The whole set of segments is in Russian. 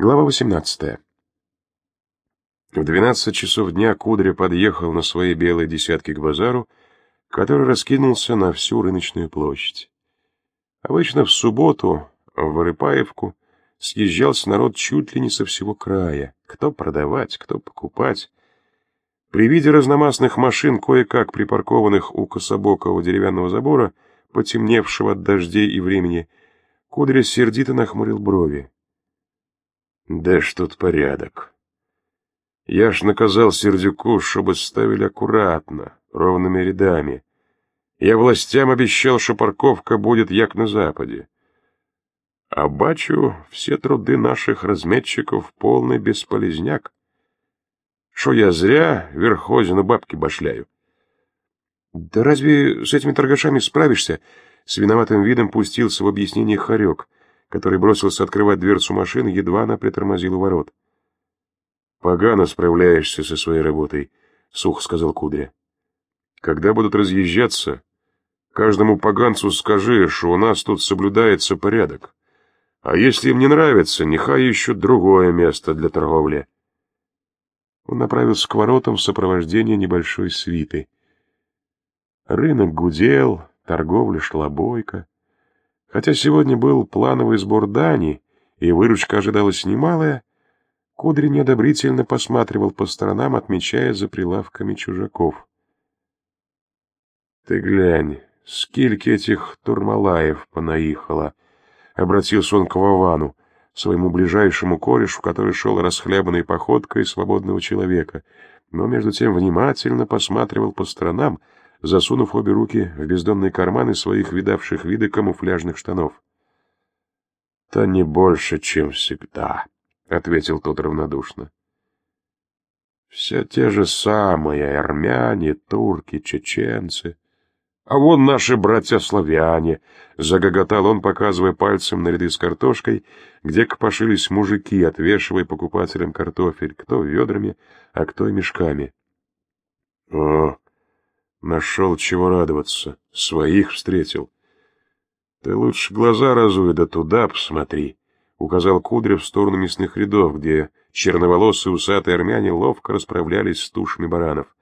Глава 18. В 12 часов дня Кудря подъехал на своей белой десятке к базару, который раскинулся на всю рыночную площадь. Обычно в субботу в Вырыпаевку съезжался народ чуть ли не со всего края. Кто продавать, кто покупать. При виде разномастных машин, кое-как припаркованных у кособокого деревянного забора, потемневшего от дождей и времени, Кудря сердито нахмурил брови. Да ж тут порядок. Я ж наказал Сердюку, чтобы ставили аккуратно, ровными рядами. Я властям обещал, что парковка будет як на западе. А бачу, все труды наших разметчиков полный бесполезняк. Что я зря верхозину бабки башляю. Да разве с этими торгашами справишься? С виноватым видом пустился в объяснение Харек который бросился открывать дверцу машины, едва она притормозила ворот. «Погано справляешься со своей работой», — сухо сказал Кудря. «Когда будут разъезжаться, каждому поганцу скажи, что у нас тут соблюдается порядок. А если им не нравится, нехай ищут другое место для торговли». Он направился к воротам в сопровождении небольшой свиты. Рынок гудел, торговля шла бойко. Хотя сегодня был плановый сбор дани, и выручка ожидалась немалая, Кудри неодобрительно посматривал по сторонам, отмечая за прилавками чужаков. — Ты глянь, скільки этих турмалаев понаихало! — обратился он к Вовану, своему ближайшему корешу, который шел расхлябанной походкой свободного человека, но между тем внимательно посматривал по сторонам, засунув обе руки в бездонные карманы своих видавших виды камуфляжных штанов. — Та не больше, чем всегда, — ответил тот равнодушно. — Все те же самые армяне, турки, чеченцы. А вон наши братья-славяне, — загоготал он, показывая пальцем на ряды с картошкой, где копошились мужики, отвешивая покупателям картофель, кто ведрами, а кто и мешками. — О, Нашел чего радоваться. Своих встретил. Ты лучше глаза разуй, да туда посмотри. Указал Кудря в сторону мясных рядов, где черноволосые усатые армяне ловко расправлялись с тушами баранов.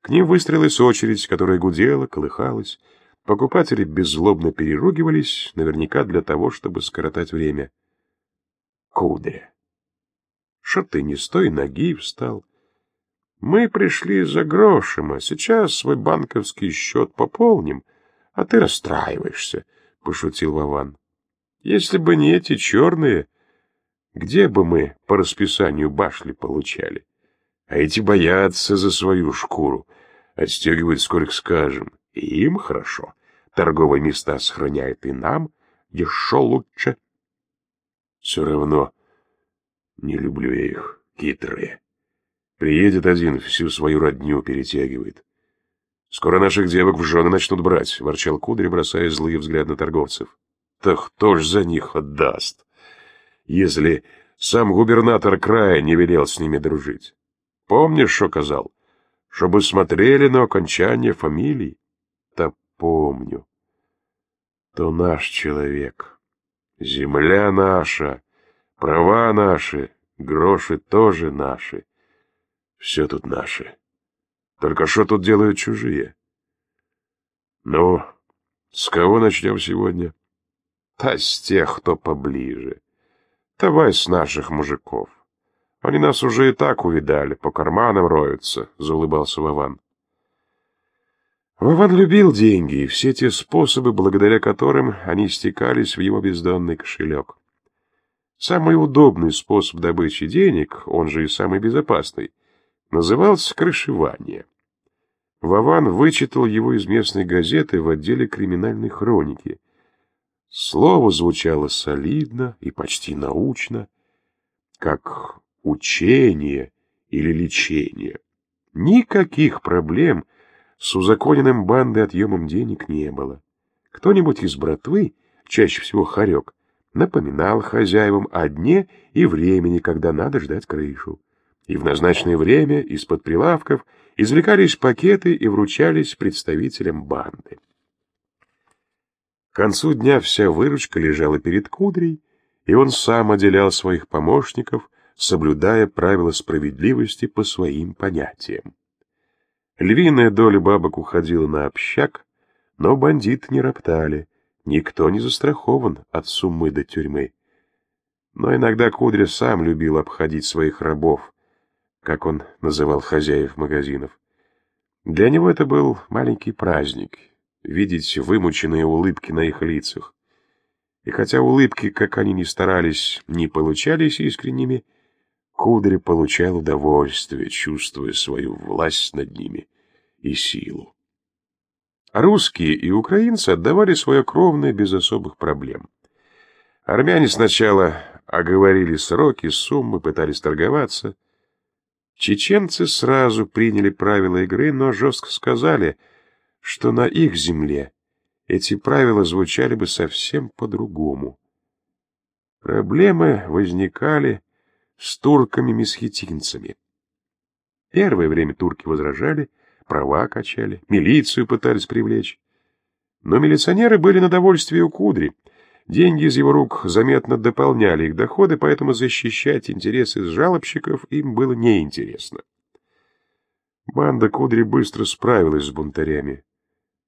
К ним выстрелилась очередь, которая гудела, колыхалась. Покупатели беззлобно переругивались, наверняка для того, чтобы скоротать время. Кудря. Что ты не с той ноги встал? Мы пришли за грошем, а сейчас свой банковский счет пополним, а ты расстраиваешься, — пошутил Вован. Если бы не эти черные, где бы мы по расписанию башли получали? А эти боятся за свою шкуру, отстегивают сколько скажем, и им хорошо. Торговые места сохраняют и нам еще лучше. Все равно не люблю я их, хитрые. Приедет один, всю свою родню перетягивает. Скоро наших девок в жены начнут брать, — ворчал Кудри, бросая злые взгляды на торговцев. Да кто ж за них отдаст, если сам губернатор края не велел с ними дружить? Помнишь, что казал? Чтобы смотрели на окончание фамилий? Да помню. То наш человек. Земля наша, права наши, гроши тоже наши. Все тут наше. Только что тут делают чужие? Ну, с кого начнем сегодня? Та с тех, кто поближе. Давай с наших мужиков. Они нас уже и так увидали, по карманам роются, — заулыбался Вован. Вован любил деньги и все те способы, благодаря которым они стекались в его бездонный кошелек. Самый удобный способ добычи денег, он же и самый безопасный — назывался «Крышевание». Вован вычитал его из местной газеты в отделе криминальной хроники. Слово звучало солидно и почти научно, как учение или лечение. Никаких проблем с узаконенным бандой отъемом денег не было. Кто-нибудь из братвы, чаще всего хорек, напоминал хозяевам о дне и времени, когда надо ждать крышу и в назначенное время из-под прилавков извлекались пакеты и вручались представителям банды. К концу дня вся выручка лежала перед кудрей, и он сам отделял своих помощников, соблюдая правила справедливости по своим понятиям. Львиная доля бабок уходила на общак, но бандиты не роптали, никто не застрахован от суммы до тюрьмы. Но иногда Кудря сам любил обходить своих рабов, как он называл хозяев магазинов. Для него это был маленький праздник — видеть вымученные улыбки на их лицах. И хотя улыбки, как они ни старались, не получались искренними, Кудря получал удовольствие, чувствуя свою власть над ними и силу. русские и украинцы отдавали свое кровное без особых проблем. Армяне сначала оговорили сроки, суммы, пытались торговаться. Чеченцы сразу приняли правила игры, но жестко сказали, что на их земле эти правила звучали бы совсем по-другому. Проблемы возникали с турками-месхетинцами. Первое время турки возражали, права качали, милицию пытались привлечь. Но милиционеры были на довольствие у Кудри. Деньги из его рук заметно дополняли их доходы, поэтому защищать интересы жалобщиков им было неинтересно. Банда Кудри быстро справилась с бунтарями.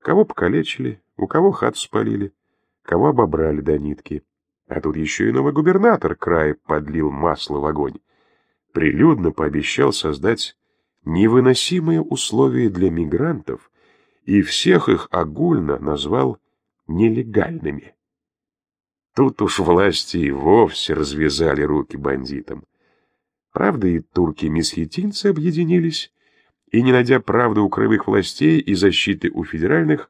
Кого покалечили, у кого хату спалили, кого обобрали до нитки. А тут еще и новый губернатор края подлил масло в огонь. Прилюдно пообещал создать невыносимые условия для мигрантов и всех их огульно назвал нелегальными. Тут уж власти и вовсе развязали руки бандитам. Правда, и турки-месхетинцы объединились, и, не найдя правды у краевых властей и защиты у федеральных,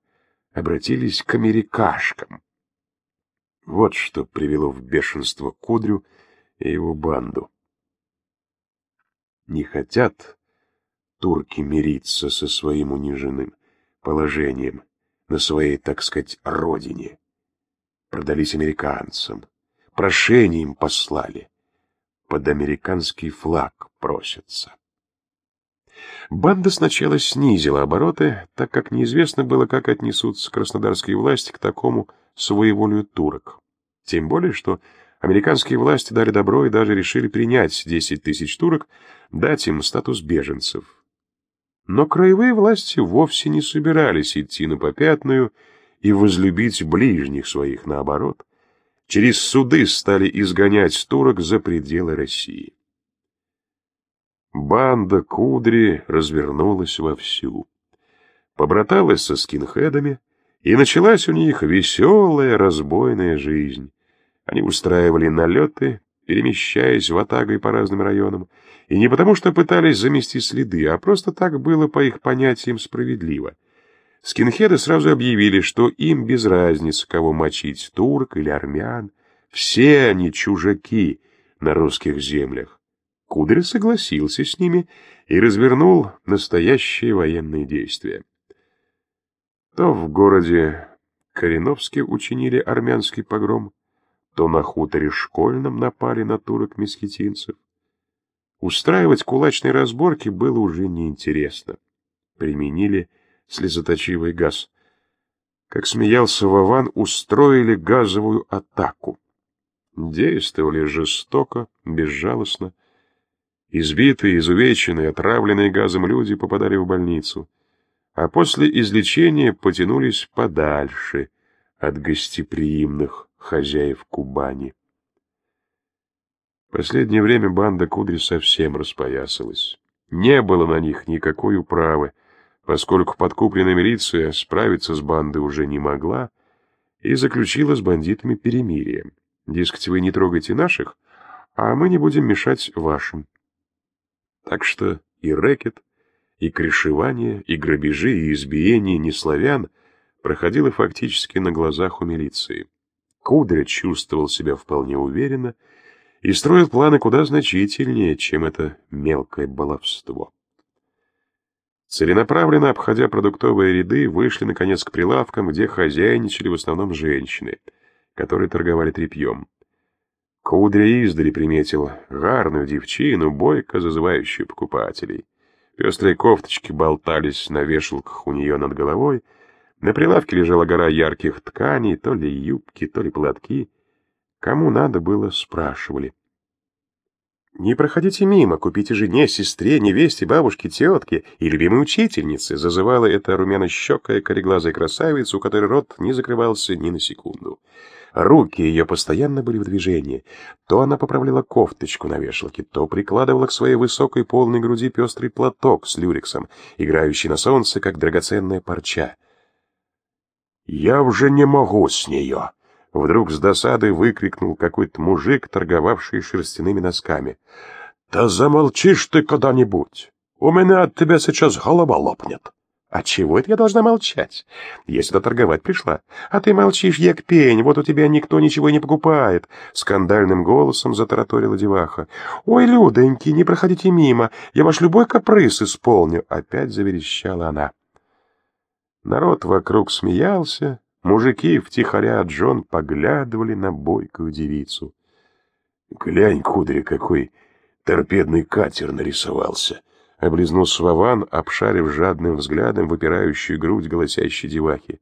обратились к америкашкам. Вот что привело в бешенство Кудрю и его банду. Не хотят турки мириться со своим униженным положением на своей, так сказать, родине. Продались американцам, прошение им послали, под американский флаг просятся. Банда сначала снизила обороты, так как неизвестно было, как отнесутся краснодарские власти к такому своеволию турок. Тем более, что американские власти дали добро и даже решили принять 10 тысяч турок, дать им статус беженцев. Но краевые власти вовсе не собирались идти на попятную и возлюбить ближних своих, наоборот. Через суды стали изгонять турок за пределы России. Банда Кудри развернулась вовсю. Побраталась со скинхедами, и началась у них веселая разбойная жизнь. Они устраивали налеты, перемещаясь в Атагой по разным районам, и не потому что пытались замести следы, а просто так было по их понятиям справедливо. Скинхеды сразу объявили, что им без разницы, кого мочить, турк или армян. Все они чужаки на русских землях. Кудря согласился с ними и развернул настоящие военные действия. То в городе Кореновске учинили армянский погром, то на хуторе Школьном напали на турок-месхетинцев. Устраивать кулачные разборки было уже неинтересно. Применили слезоточивый газ. Как смеялся Вован, устроили газовую атаку. Действовали жестоко, безжалостно. Избитые, изувеченные, отравленные газом люди попадали в больницу, а после излечения потянулись подальше от гостеприимных хозяев Кубани. Последнее время банда Кудри совсем распоясалась. Не было на них никакой управы, поскольку подкупленная милиция справиться с бандой уже не могла и заключила с бандитами перемирие. Дескать, вы не трогайте наших, а мы не будем мешать вашим. Так что и рэкет, и крышевание, и грабежи, и избиение неславян проходило фактически на глазах у милиции. Кудря чувствовал себя вполне уверенно и строил планы куда значительнее, чем это мелкое баловство. Целенаправленно обходя продуктовые ряды, вышли, наконец, к прилавкам, где хозяйничали в основном женщины, которые торговали тряпьем. Кудря издали приметил гарную девчину, бойко зазывающую покупателей. Пестрые кофточки болтались на вешалках у нее над головой, на прилавке лежала гора ярких тканей, то ли юбки, то ли платки. Кому надо было, спрашивали. «Не проходите мимо, купите жене, сестре, невесте, бабушке, тетке и любимой учительнице», зазывала эта румяно-щекая кореглазая красавица, у которой рот не закрывался ни на секунду. Руки ее постоянно были в движении. То она поправляла кофточку на вешалке, то прикладывала к своей высокой полной груди пестрый платок с люрексом, играющий на солнце, как драгоценная парча. «Я уже не могу с нее!» Вдруг с досадой выкрикнул какой-то мужик, торговавший шерстяными носками. «Да замолчишь ты когда-нибудь! У меня от тебя сейчас голова лопнет!» «А чего это я должна молчать? Я сюда торговать пришла. А ты молчишь, як пень, вот у тебя никто ничего не покупает!» Скандальным голосом затараторила деваха. «Ой, Людоньки, не проходите мимо, я ваш любой каприз исполню!» Опять заверещала она. Народ вокруг смеялся, Мужики втихаря от жен поглядывали на бойкую девицу. «Глянь, кудри, какой торпедный катер нарисовался!» — облизнулся Вован, обшарив жадным взглядом выпирающую грудь голосящей девахи.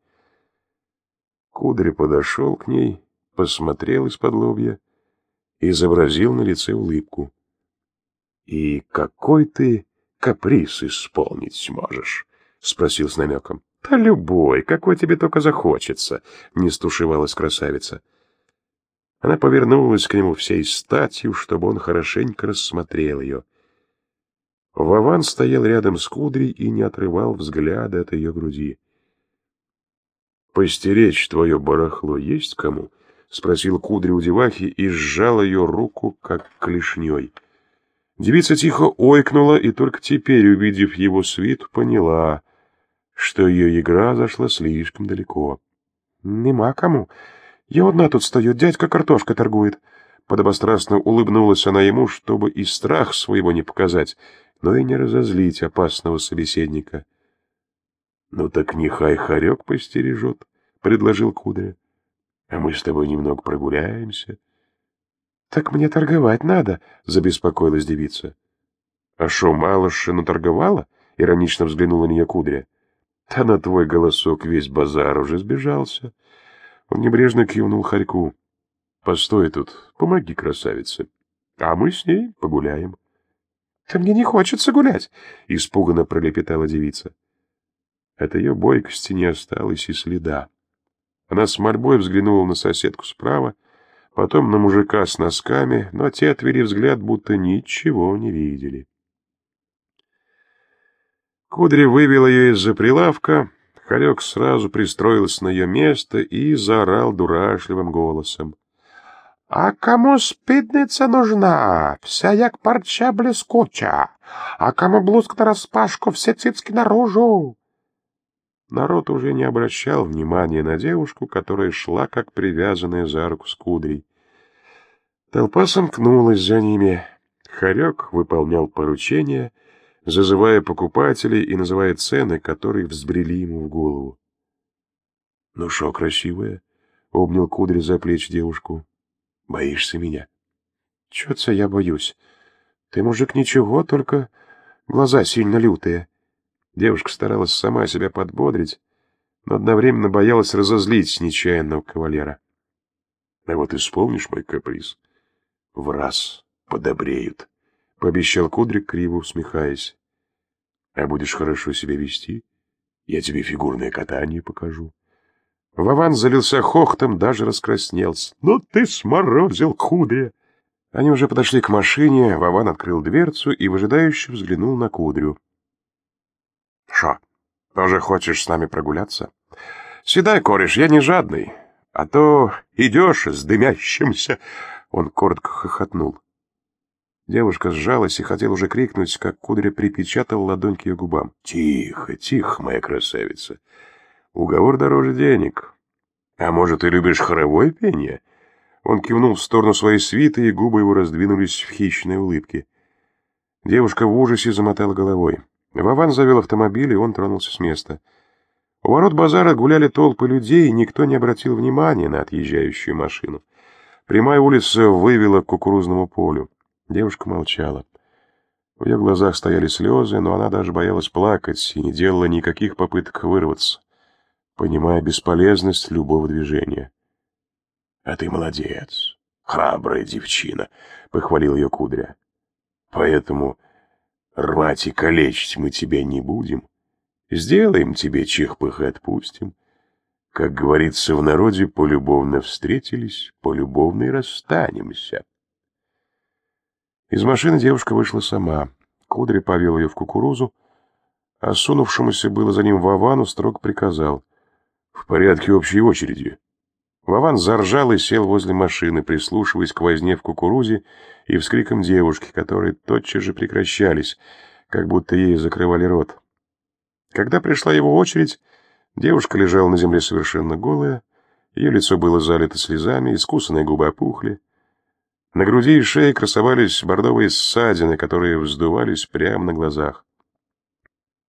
Кудри подошел к ней, посмотрел из-под лобья, изобразил на лице улыбку. «И какой ты каприз исполнить сможешь?» — спросил с намеком. «Да любой, какой тебе только захочется», — не стушевалась красавица. Она повернулась к нему всей статью, чтобы он хорошенько рассмотрел ее. Вован стоял рядом с Кудрей и не отрывал взгляда от ее груди. «Постеречь твое барахло есть кому?» — спросил Кудри у девахи и сжал ее руку, как клешней. Девица тихо ойкнула и только теперь, увидев его свит, поняла — что ее игра зашла слишком далеко. «Нема кому. Я одна тут стою, дядька картошка торгует». Подобострастно улыбнулась она ему, чтобы и страх своего не показать, но и не разозлить опасного собеседника. «Ну так нехай хорек постережет», — предложил Кудря. «А мы с тобой немного прогуляемся». «Так мне торговать надо», — забеспокоилась девица. «А шо, малыша торговала? иронично взглянула на нее Кудря. Да на твой голосок весь базар уже сбежался. Он небрежно кивнул Харьку. Постой тут, помоги красавице. А мы с ней погуляем. Да мне не хочется гулять, испуганно пролепетала девица. От ее бойкости не осталось и следа. Она с мольбой взглянула на соседку справа, потом на мужика с носками, но те отвели взгляд, будто ничего не видели. Кудри вывел ее из-за прилавка, Харек сразу пристроился на ее место и заорал дурашливым голосом. — А кому спидниця нужна? Вся як парча блескуча, а кому блузка нараспашку, все цицки наружу. Народ уже не обращал внимания на девушку, которая шла, как привязанная за руку с кудрей. Толпа сомкнулась за ними. Харек выполнял поручения — зазывая покупателей и называя цены, которые взбрели ему в голову. — Ну шо, красивая? — обнял кудри за плечи девушку. — Боишься меня? — Чё-то я боюсь. Ты, мужик, ничего, только глаза сильно лютые. Девушка старалась сама себя подбодрить, но одновременно боялась разозлить нечаянного кавалера. — А вот исполнишь мой каприз, в раз подобреют. — пообещал Кудрик, криво усмехаясь. «А будешь хорошо себя вести, я тебе фигурное катание покажу». Вован залился хохтом, даже раскраснелся. «Ну ты сморозил, Кудря!» Они уже подошли к машине, Вован открыл дверцу и выжидающе взглянул на Кудрю. «Шо, тоже хочешь с нами прогуляться?» «Седай, кореш, я не жадный, а то идешь с дымящимся...» Он коротко хохотнул. Девушка сжалась и хотела уже крикнуть, как Кудря припечатал ладонь к ее губам. «Тихо, тихо, моя красавица. Уговор дороже денег. А может, ты любишь хоровое пение?» Он кивнул в сторону своей свиты, и губы его раздвинулись в хищной улыбке. Девушка в ужасе замотала головой. Вован завел автомобиль, и он тронулся с места. У ворот базара гуляли толпы людей, и никто не обратил внимания на отъезжающую машину. Прямая улица вывела к кукурузному полю. Девушка молчала. В ее глазах стояли слезы, но она даже боялась плакать и не делала никаких попыток вырваться, понимая бесполезность любого движения. — А ты молодец. Храбрая девчина, — похвалил ее Кудря. Поэтому рвать и калечить мы тебя не будем. Сделаем тебе чих-пых и отпустим. Как говорится в народе, полюбовно встретились, полюбовно и расстанемся. Из машины девушка вышла сама. Кудри повел ее в кукурузу, а сунувшемуся было за ним Вовану строго приказал. В порядке общей очереди. Вован заржал и сел возле машины, прислушиваясь к возне в кукурузе и вскрикам девушки, которые тотчас же прекращались, как будто ей закрывали рот. Когда пришла его очередь, девушка лежала на земле совершенно голая, ее лицо было залито слезами, искусанные губы опухли. На груди и шее красовались бордовые ссадины, которые вздувались прямо на глазах.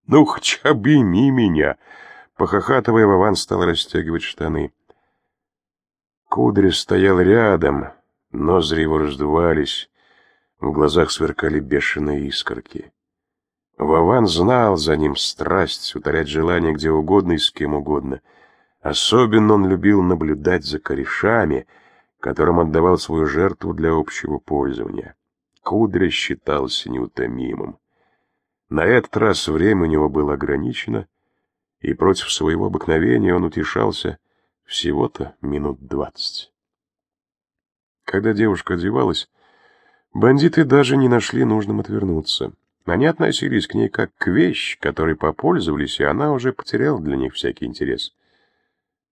«Ну, хоть обійми меня!» Похохатывая, Вован стал расстегивать штаны. Кудри стоял рядом, ноздри его раздувались, в глазах сверкали бешеные искорки. Вован знал за ним страсть, утолять желание где угодно и с кем угодно. Особенно он любил наблюдать за корешами, которым отдавал свою жертву для общего пользования. Кудря считался неутомимым. На этот раз время у него было ограничено, и против своего обыкновения он утешался всего-то минут двадцать. Когда девушка одевалась, бандиты даже не нашли нужным отвернуться. Они относились к ней как к вещи, которой попользовались, и она уже потеряла для них всякий интерес.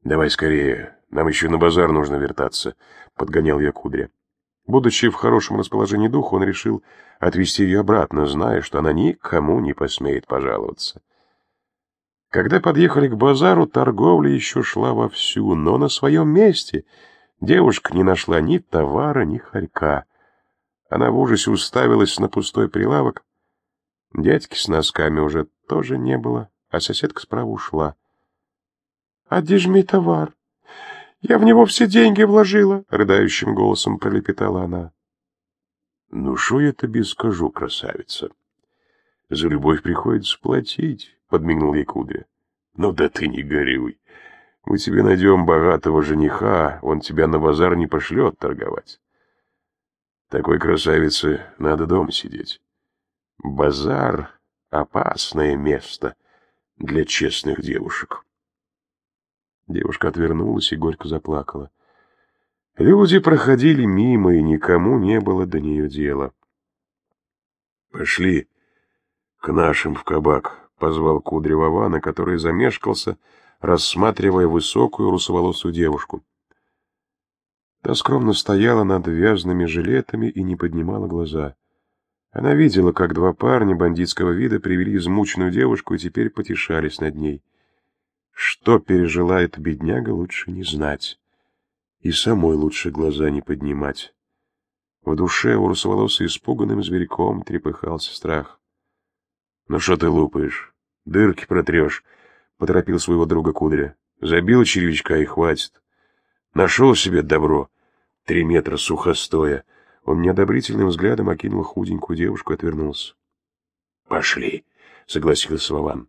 «Давай скорее, нам еще на базар нужно вертаться», — подгонял я кудря. Будучи в хорошем расположении духа, он решил отвезти ее обратно, зная, что она никому не посмеет пожаловаться. Когда подъехали к базару, торговля еще шла вовсю, но на своем месте девушка не нашла ни товара, ни хорька. Она в ужасе уставилась на пустой прилавок. Дядьки с носками уже тоже не было, а соседка справа ушла. — А где же мой товар? Я в него все деньги вложила, — рыдающим голосом пролепетала она. — Ну, что я тебе скажу, красавица? За любовь приходится платить. — подмигнул ей Кудря. «Ну да ты не горюй. Мы тебе найдем богатого жениха, он тебя на базар не пошлет торговать. Такой красавице надо дома сидеть. Базар — опасное место для честных девушек». Девушка отвернулась и горько заплакала. Люди проходили мимо, и никому не было до нее дела. «Пошли к нашим в кабак», — позвал Кудря Вана, который замешкался, рассматривая высокую русоволосую девушку. Та скромно стояла над вязаными жилетами и не поднимала глаза. Она видела, как два парня бандитского вида привели измученную девушку и теперь потешались над ней. Что пережила эта бедняга, лучше не знать. И самой лучше глаза не поднимать. В душе у русоволосой испуганным зверьком трепыхался страх. «Ну что ты лупаешь? Дырки протрешь», — поторопил своего друга Кудря. «Забил червячка и хватит. Нашел себе добро. Три метра сухостоя». Он неодобрительным взглядом окинул худенькую девушку и отвернулся. «Пошли», — согласился Вован.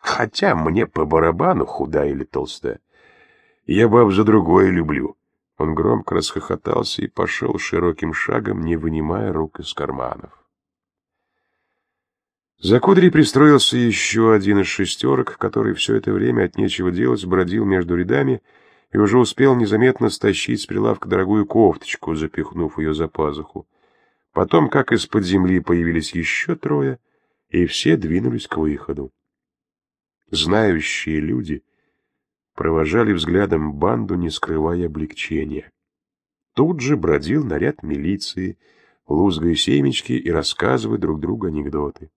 «Хотя мне по барабану худая или толстая. Я баб за другое люблю». Он громко расхохотался и пошел широким шагом, не вынимая рук из карманов. За Кудрей пристроился еще один из шестерок, который все это время от нечего делать бродил между рядами и уже успел незаметно стащить с прилавка дорогую кофточку, запихнув ее за пазуху. Потом, как из-под земли, появились еще трое, и все двинулись к выходу. Знающие люди провожали взглядом банду, не скрывая облегчения. Тут же бродил наряд милиции, лузгая семечки и рассказывая друг другу анекдоты.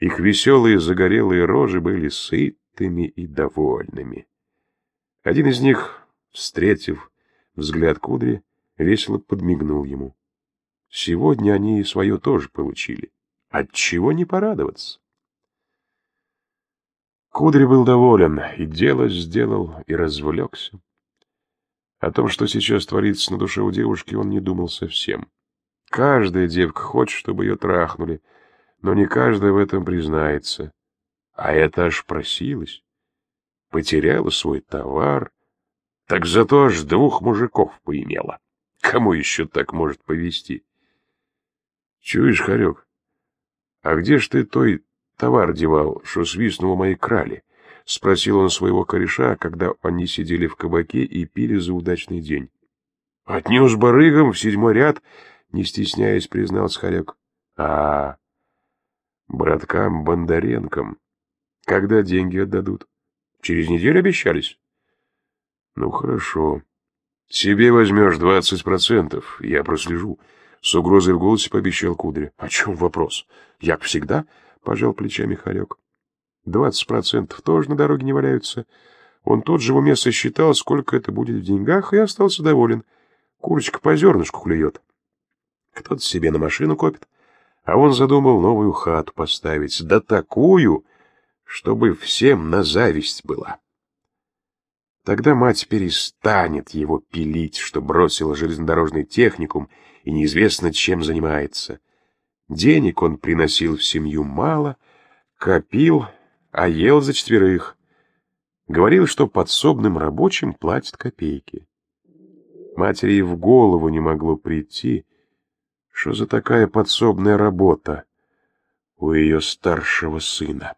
Их веселые загорелые рожи были сытыми и довольными. Один из них, встретив взгляд Кудри, весело подмигнул ему. Сегодня они свое тоже получили. Отчего не порадоваться? Кудри был доволен, и дело сделал, и развлекся. О том, что сейчас творится на душе у девушки, он не думал совсем. Каждая девка хочет, чтобы ее трахнули — но не каждый в этом признается. А это аж просилась. Потеряла свой товар, так зато аж двух мужиков поимела. Кому еще так может повести? Чуешь, Харек, а где ж ты той товар девал, что свистнул моей крали? — спросил он своего кореша, когда они сидели в кабаке и пили за удачный день. — Отнес барыгам в седьмой ряд, — не стесняясь, признался Харек. — А, браткам Бондаренкам. Когда деньги отдадут? Через неделю обещались? — Ну, хорошо. Себе возьмешь двадцать процентов, я прослежу. С угрозой в голосе пообещал Кудря. — О чем вопрос? Як всегда? — пожал плечами Харек. Двадцать процентов тоже на дороге не валяются. Он тут же в уме сосчитал, сколько это будет в деньгах, и остался доволен. Курочка по зернышку клюет. Кто-то себе на машину копит, а он задумал новую хату поставить, да такую, чтобы всем на зависть была. Тогда мать перестанет его пилить, что бросила железнодорожный техникум и неизвестно чем занимается. Денег он приносил в семью мало, копил, а ел за четверых. Говорил, что подсобным рабочим платят копейки. Матери и в голову не могло прийти, что за такая подсобная работа у ее старшего сына.